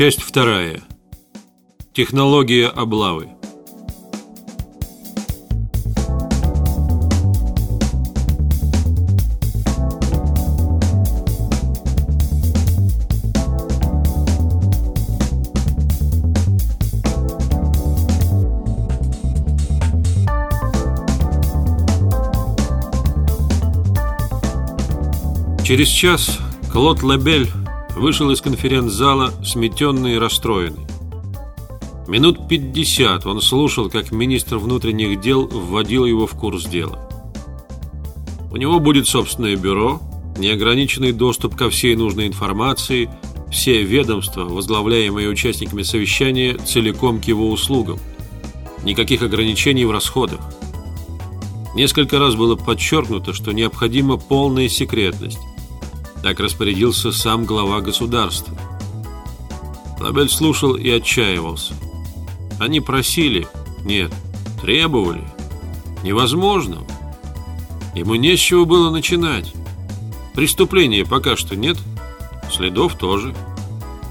Часть вторая. Технология облавы. Через час Клод Лабель вышел из конференц-зала сметенный и расстроенный. Минут 50 он слушал, как министр внутренних дел вводил его в курс дела. У него будет собственное бюро, неограниченный доступ ко всей нужной информации, все ведомства, возглавляемые участниками совещания, целиком к его услугам. Никаких ограничений в расходах. Несколько раз было подчеркнуто, что необходима полная секретность. Так распорядился сам глава государства. Лабель слушал и отчаивался. Они просили, нет, требовали. Невозможно. Ему не с чего было начинать. Преступления пока что нет, следов тоже.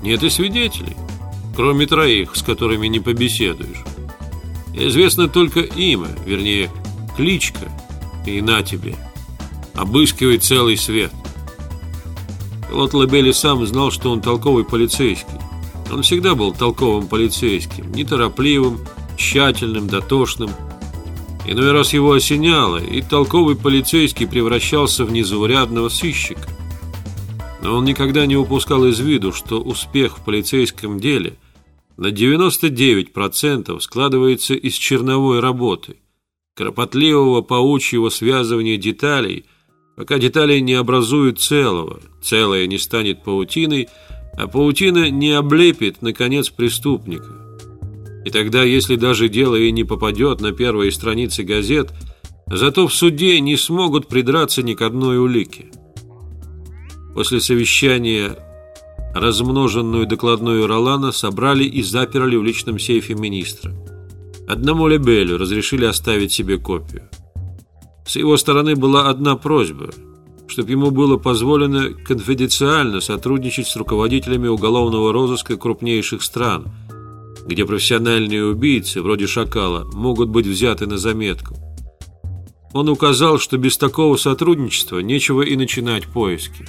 Нет и свидетелей, кроме троих, с которыми не побеседуешь. Известно только имя, вернее, кличка, и на тебе. Обыскивай целый свет. Лот Лабели сам знал, что он толковый полицейский. Он всегда был толковым полицейским, неторопливым, тщательным, дотошным. Иной раз его осеняло, и толковый полицейский превращался в незаурядного сыщика. Но он никогда не упускал из виду, что успех в полицейском деле на 99% складывается из черновой работы, кропотливого паучьего связывания деталей – пока детали не образуют целого, целое не станет паутиной, а паутина не облепит, наконец, преступника. И тогда, если даже дело и не попадет на первые страницы газет, зато в суде не смогут придраться ни к одной улике. После совещания размноженную докладную Ролана собрали и заперли в личном сейфе министра. Одному Лебелю разрешили оставить себе копию. С его стороны была одна просьба, чтобы ему было позволено конфиденциально сотрудничать с руководителями уголовного розыска крупнейших стран, где профессиональные убийцы, вроде Шакала, могут быть взяты на заметку. Он указал, что без такого сотрудничества нечего и начинать поиски.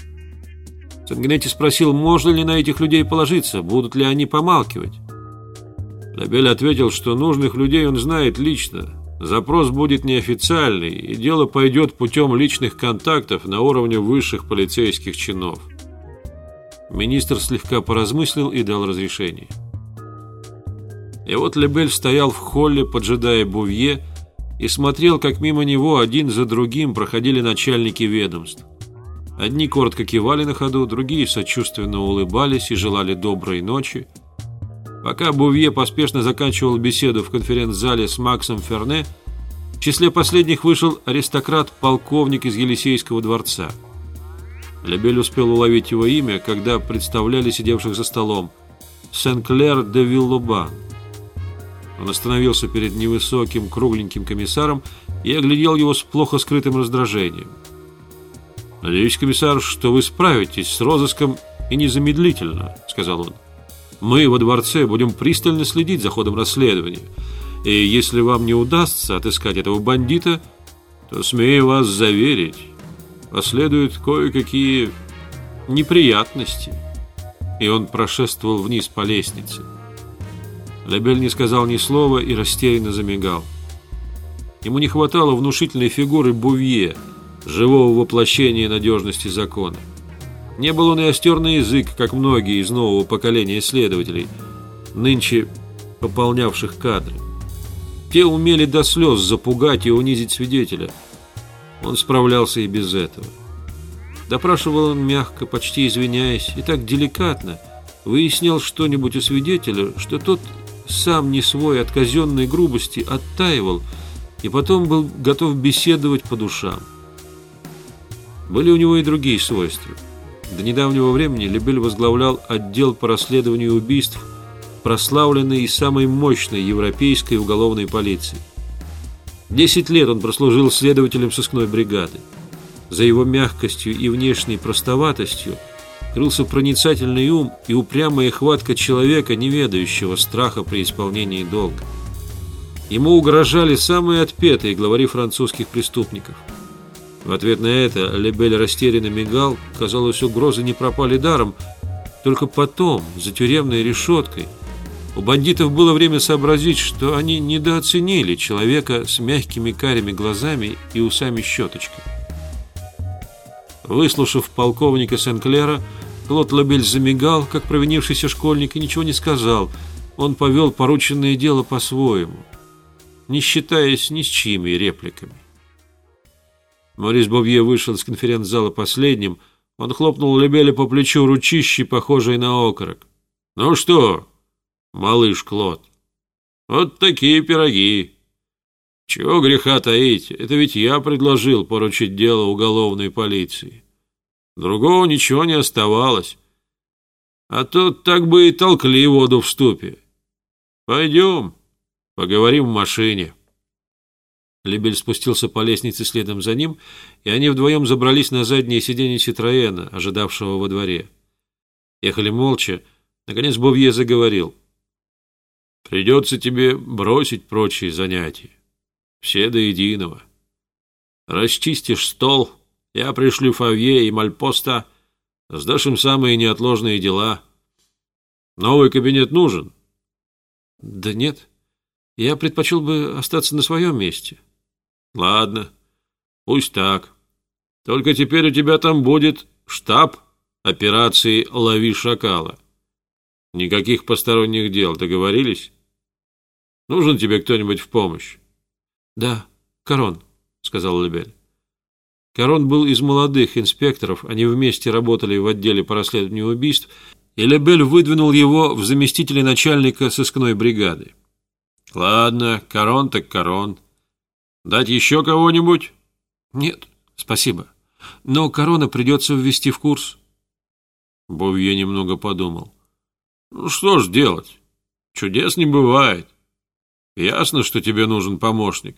Сангнети спросил, можно ли на этих людей положиться, будут ли они помалкивать. Лабель ответил, что нужных людей он знает лично, Запрос будет неофициальный, и дело пойдет путем личных контактов на уровне высших полицейских чинов. Министр слегка поразмыслил и дал разрешение. И вот Лебель стоял в холле, поджидая Бувье, и смотрел, как мимо него один за другим проходили начальники ведомств. Одни коротко кивали на ходу, другие сочувственно улыбались и желали доброй ночи. Пока Бувье поспешно заканчивал беседу в конференц-зале с Максом Ферне, в числе последних вышел аристократ-полковник из Елисейского дворца. Лебель успел уловить его имя, когда представляли сидевших за столом Сен-Клер де Виллобан. Он остановился перед невысоким кругленьким комиссаром и оглядел его с плохо скрытым раздражением. «Надеюсь, комиссар, что вы справитесь с розыском и незамедлительно», — сказал он. Мы во дворце будем пристально следить за ходом расследования. И если вам не удастся отыскать этого бандита, то, смею вас заверить, последуют кое-какие неприятности. И он прошествовал вниз по лестнице. Лабель не сказал ни слова и растерянно замигал. Ему не хватало внушительной фигуры Бувье, живого воплощения надежности закона. Не был он и остер на язык, как многие из нового поколения исследователей, нынче пополнявших кадры. Те умели до слез запугать и унизить свидетеля. Он справлялся и без этого. Допрашивал он мягко, почти извиняясь, и так деликатно выяснял что-нибудь у свидетеля, что тот сам не свой от казенной грубости оттаивал и потом был готов беседовать по душам. Были у него и другие свойства – до недавнего времени Лебель возглавлял отдел по расследованию убийств прославленной и самой мощной европейской уголовной полиции. Десять лет он прослужил следователем сыскной бригады. За его мягкостью и внешней простоватостью крылся проницательный ум и упрямая хватка человека, не ведающего страха при исполнении долга. Ему угрожали самые отпетые главари французских преступников. В ответ на это Лебель растерянно мигал, казалось, угрозы не пропали даром. Только потом, за тюремной решеткой, у бандитов было время сообразить, что они недооценили человека с мягкими карими глазами и усами-щеточкой. Выслушав полковника Сен-Клера, Клод Лабель замигал, как провинившийся школьник, и ничего не сказал. Он повел порученное дело по-своему не считаясь ни с чьими репликами. Морис Бовье вышел из конференц-зала последним. Он хлопнул Лебеля по плечу ручищей, похожей на окорок. «Ну что, малыш Клод, вот такие пироги. Чего греха таить, это ведь я предложил поручить дело уголовной полиции. Другого ничего не оставалось. А тут так бы и толкли воду в ступе. Пойдем». Поговорим в машине. Лебель спустился по лестнице следом за ним, и они вдвоем забрались на заднее сиденье Ситроена, ожидавшего во дворе. Ехали молча. Наконец Бовье заговорил. «Придется тебе бросить прочие занятия. Все до единого. Расчистишь стол, я пришлю Фавье и Мальпоста, сдашь им самые неотложные дела. Новый кабинет нужен?» «Да нет». Я предпочел бы остаться на своем месте. Ладно, пусть так. Только теперь у тебя там будет штаб операции «Лови шакала». Никаких посторонних дел, договорились? Нужен тебе кто-нибудь в помощь? Да, Корон, сказал Лебель. Корон был из молодых инспекторов, они вместе работали в отделе по расследованию убийств, и Лебель выдвинул его в заместителя начальника сыскной бригады. Ладно, корон так корон. Дать еще кого-нибудь? Нет, спасибо. Но корона придется ввести в курс. Бовье немного подумал. Ну что ж делать? Чудес не бывает. Ясно, что тебе нужен помощник.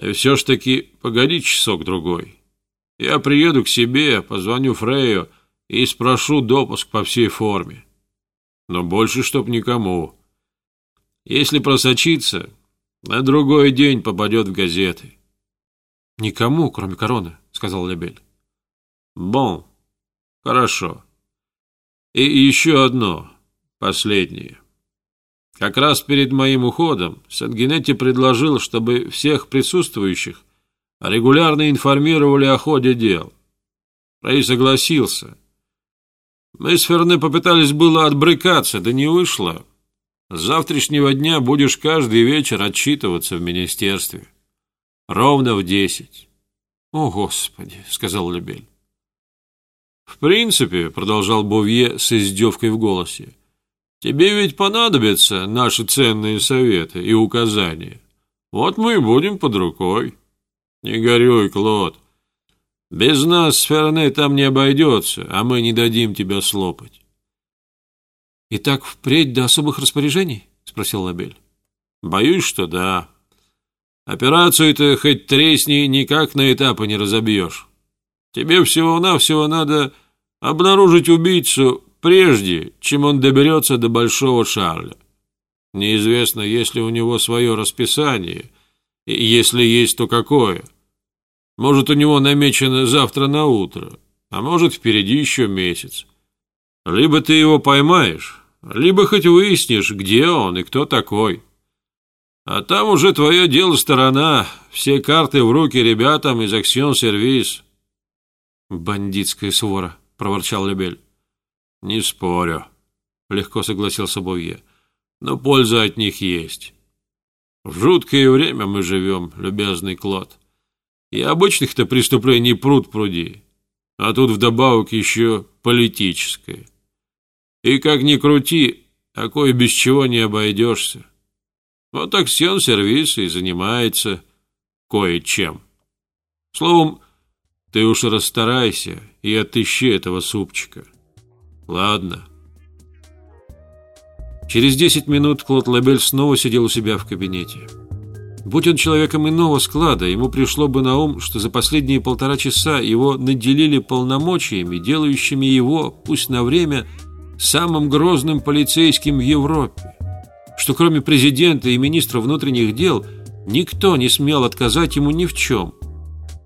И все ж таки, погоди часок-другой. Я приеду к себе, позвоню Фрею и спрошу допуск по всей форме. Но больше чтоб никому. Если просочится, на другой день попадет в газеты. Никому, кроме короны, сказал Лебель. Бон, хорошо. И еще одно, последнее. Как раз перед моим уходом Сангенетти предложил, чтобы всех присутствующих регулярно информировали о ходе дел. Рэй согласился. Мы с Ферне попытались было отбрыкаться, да не вышло. С завтрашнего дня будешь каждый вечер отчитываться в министерстве. Ровно в десять. О, Господи, сказал Лебель. В принципе, продолжал Бувье с издевкой в голосе, тебе ведь понадобятся наши ценные советы и указания. Вот мы и будем под рукой. Не горюй, Клод. Без нас с Ферне там не обойдется, а мы не дадим тебя слопать. «И так впредь до особых распоряжений?» — спросил Лабель. «Боюсь, что да. Операцию-то хоть тресни никак на этапы не разобьешь. Тебе всего-навсего надо обнаружить убийцу прежде, чем он доберется до Большого Шарля. Неизвестно, есть ли у него свое расписание, и если есть, то какое. Может, у него намечено завтра на утро, а может, впереди еще месяц. Либо ты его поймаешь, либо хоть выяснишь, где он и кто такой. А там уже твое дело сторона, все карты в руки ребятам из Аксион-сервис. Бандитская свора, проворчал Лебель. Не спорю, легко согласился Бовье, но польза от них есть. В жуткое время мы живем, любезный Клод. И обычных-то преступлений пруд пруди, а тут вдобавок еще политическое. И как ни крути, такой без чего не обойдешься. Вот Аксион сервис и занимается кое-чем. Словом, ты уж расстарайся и отыщи этого супчика. Ладно. Через десять минут Клод Лабель снова сидел у себя в кабинете. Будь он человеком иного склада, ему пришло бы на ум, что за последние полтора часа его наделили полномочиями, делающими его, пусть на время, самым грозным полицейским в Европе. Что кроме президента и министра внутренних дел, никто не смел отказать ему ни в чем.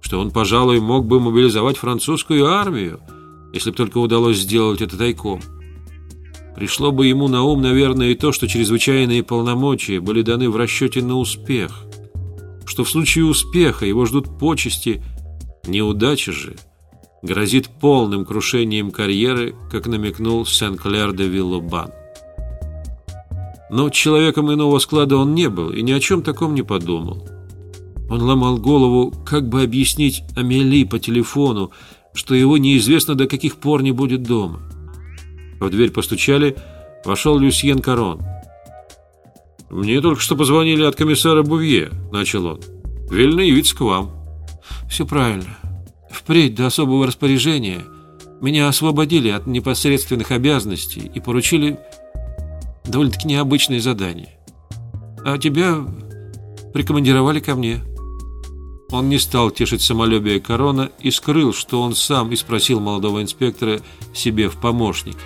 Что он, пожалуй, мог бы мобилизовать французскую армию, если бы только удалось сделать это тайком. Пришло бы ему на ум, наверное, и то, что чрезвычайные полномочия были даны в расчете на успех, что в случае успеха его ждут почести, неудача же грозит полным крушением карьеры, как намекнул Сен-Клер де Виллобан. Но человеком иного склада он не был и ни о чем таком не подумал. Он ломал голову, как бы объяснить Амели по телефону, что его неизвестно до каких пор не будет дома. В дверь постучали, вошел Люсьен Карон. «Мне только что позвонили от комиссара Бувье», — начал он. «Велено явиться к вам». «Все правильно. Впредь до особого распоряжения меня освободили от непосредственных обязанностей и поручили довольно-таки необычное задание. А тебя прикомандировали ко мне». Он не стал тешить самолюбие Корона и скрыл, что он сам и спросил молодого инспектора себе в помощники.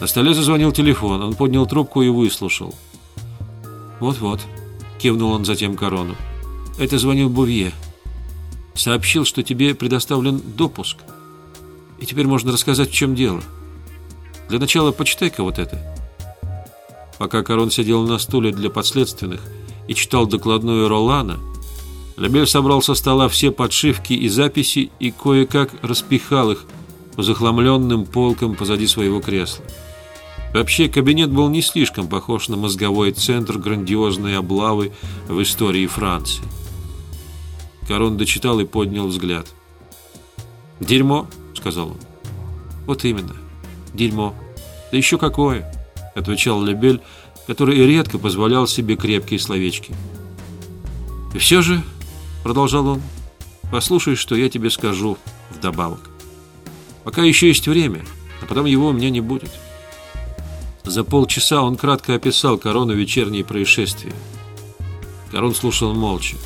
На столе зазвонил телефон, он поднял трубку и выслушал. «Вот-вот», — кивнул он затем Корону. «Это звонил Бувье. Сообщил, что тебе предоставлен допуск. И теперь можно рассказать, в чем дело. Для начала почитай-ка вот это». Пока Корон сидел на стуле для подследственных и читал докладную Ролана, Лебель собрал со стола все подшивки и записи и кое-как распихал их по захламленным полкам позади своего кресла. Вообще, кабинет был не слишком похож на мозговой центр грандиозной облавы в истории Франции. Корон дочитал и поднял взгляд. «Дерьмо», — сказал он. «Вот именно, дерьмо. Да еще какое», — отвечал Лебель, который редко позволял себе крепкие словечки. «И все же», — продолжал он, — «послушай, что я тебе скажу вдобавок. Пока еще есть время, а потом его у меня не будет». За полчаса он кратко описал корону вечерние происшествия. Корон слушал молча.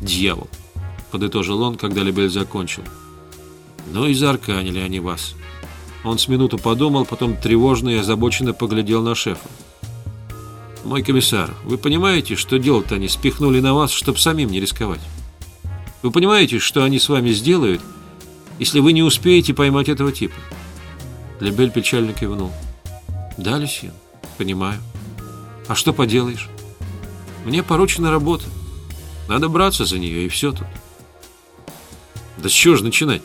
«Дьявол!» — подытожил он, когда Лебель закончил. «Ну и заарканили они вас». Он с минуту подумал, потом тревожно и озабоченно поглядел на шефа. «Мой комиссар, вы понимаете, что дело-то они спихнули на вас, чтобы самим не рисковать? Вы понимаете, что они с вами сделают, если вы не успеете поймать этого типа?» Лебель печально кивнул. Да, Люсьен, понимаю. А что поделаешь? Мне поручена работа. Надо браться за нее, и все тут. Да с чего же начинать?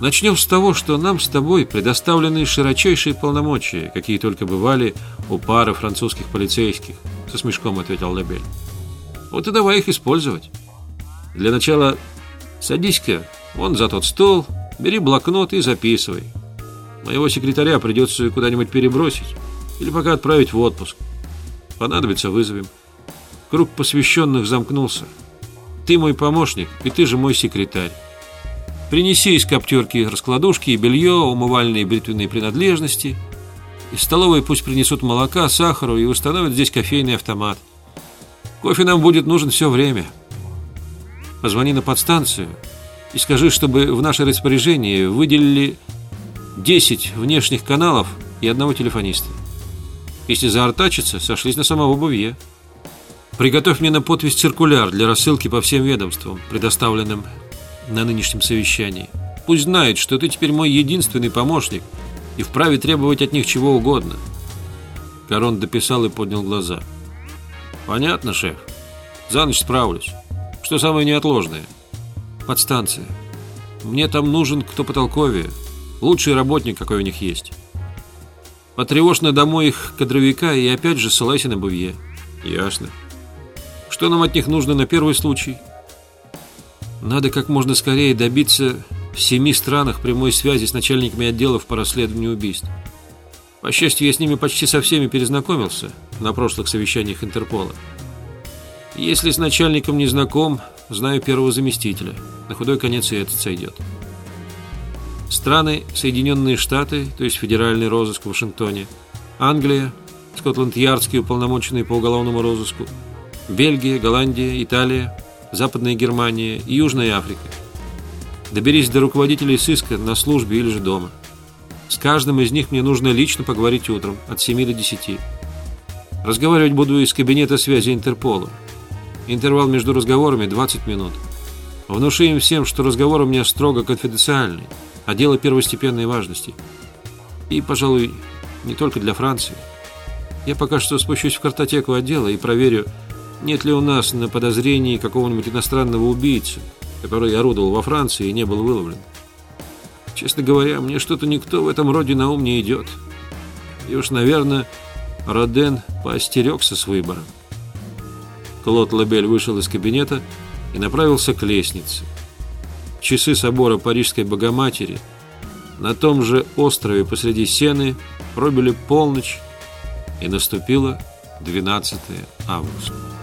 Начнем с того, что нам с тобой предоставлены широчайшие полномочия, какие только бывали у пары французских полицейских, со смешком ответил Лебель. Вот и давай их использовать. Для начала садись-ка вон за тот стол, бери блокнот и записывай. Моего секретаря придется куда-нибудь перебросить или пока отправить в отпуск. Понадобится, вызовем. Круг посвященных замкнулся. Ты мой помощник, и ты же мой секретарь. Принеси из коптерки раскладушки и белье, умывальные и бритвенные принадлежности. Из столовой пусть принесут молока, сахару и установят здесь кофейный автомат. Кофе нам будет нужен все время. Позвони на подстанцию и скажи, чтобы в наше распоряжение выделили 10 внешних каналов и одного телефониста. Если заортачиться, сошлись на самого Бувье. Приготовь мне на подпись циркуляр для рассылки по всем ведомствам, предоставленным на нынешнем совещании. Пусть знают, что ты теперь мой единственный помощник и вправе требовать от них чего угодно. Корон дописал и поднял глаза. Понятно, шеф. За ночь справлюсь. Что самое неотложное? Подстанция. Мне там нужен кто потолковее. Лучший работник, какой у них есть. Потревожь на домой их кадровика и опять же ссылайся на Бувье. Ясно. Что нам от них нужно на первый случай? Надо как можно скорее добиться в семи странах прямой связи с начальниками отделов по расследованию убийств. По счастью, я с ними почти со всеми перезнакомился на прошлых совещаниях Интерпола. Если с начальником не знаком, знаю первого заместителя. На худой конец и этот сойдет. Страны Соединенные Штаты, то есть федеральный розыск в Вашингтоне, Англия, Скотланд-Ярдский уполномоченный по уголовному розыску, Бельгия, Голландия, Италия, Западная Германия и Южная Африка. Доберись до руководителей сыска на службе или же дома. С каждым из них мне нужно лично поговорить утром, от 7 до 10. Разговаривать буду из кабинета связи Интерпола. Интервал между разговорами 20 минут. Внуши им всем, что разговор у меня строго конфиденциальный, а дело первостепенной важности. И, пожалуй, не только для Франции. Я пока что спущусь в картотеку отдела и проверю, нет ли у нас на подозрении какого-нибудь иностранного убийцы, который орудовал во Франции и не был выловлен. Честно говоря, мне что-то никто в этом роде на ум не идет. И уж, наверное, Роден поостерегся с выбором. Клод Лебель вышел из кабинета и направился к лестнице. Часы собора Парижской Богоматери на том же острове посреди Сены пробили полночь, и наступило 12 августа.